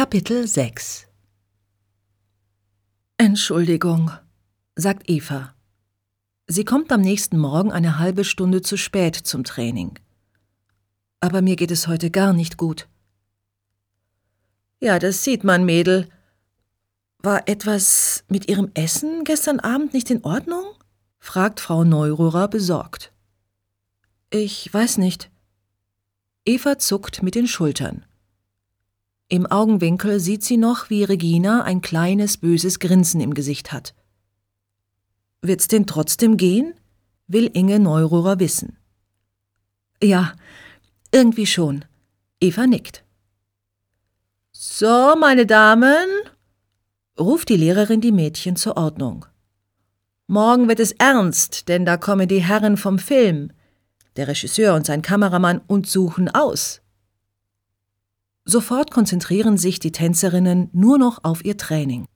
Kapitel 6 Entschuldigung, sagt Eva. Sie kommt am nächsten Morgen eine halbe Stunde zu spät zum Training. Aber mir geht es heute gar nicht gut. Ja, das sieht man, Mädel. War etwas mit Ihrem Essen gestern Abend nicht in Ordnung? fragt Frau Neururer besorgt. Ich weiß nicht. Eva zuckt mit den Schultern. Im Augenwinkel sieht sie noch, wie Regina ein kleines böses Grinsen im Gesicht hat. Wird's denn trotzdem gehen? will Inge Neururer wissen. Ja, irgendwie schon. Eva nickt. So, meine Damen, ruft die Lehrerin die Mädchen zur Ordnung. Morgen wird es ernst, denn da kommen die Herren vom Film, der Regisseur und sein Kameramann, und suchen aus. Sofort konzentrieren sich die Tänzerinnen nur noch auf ihr Training.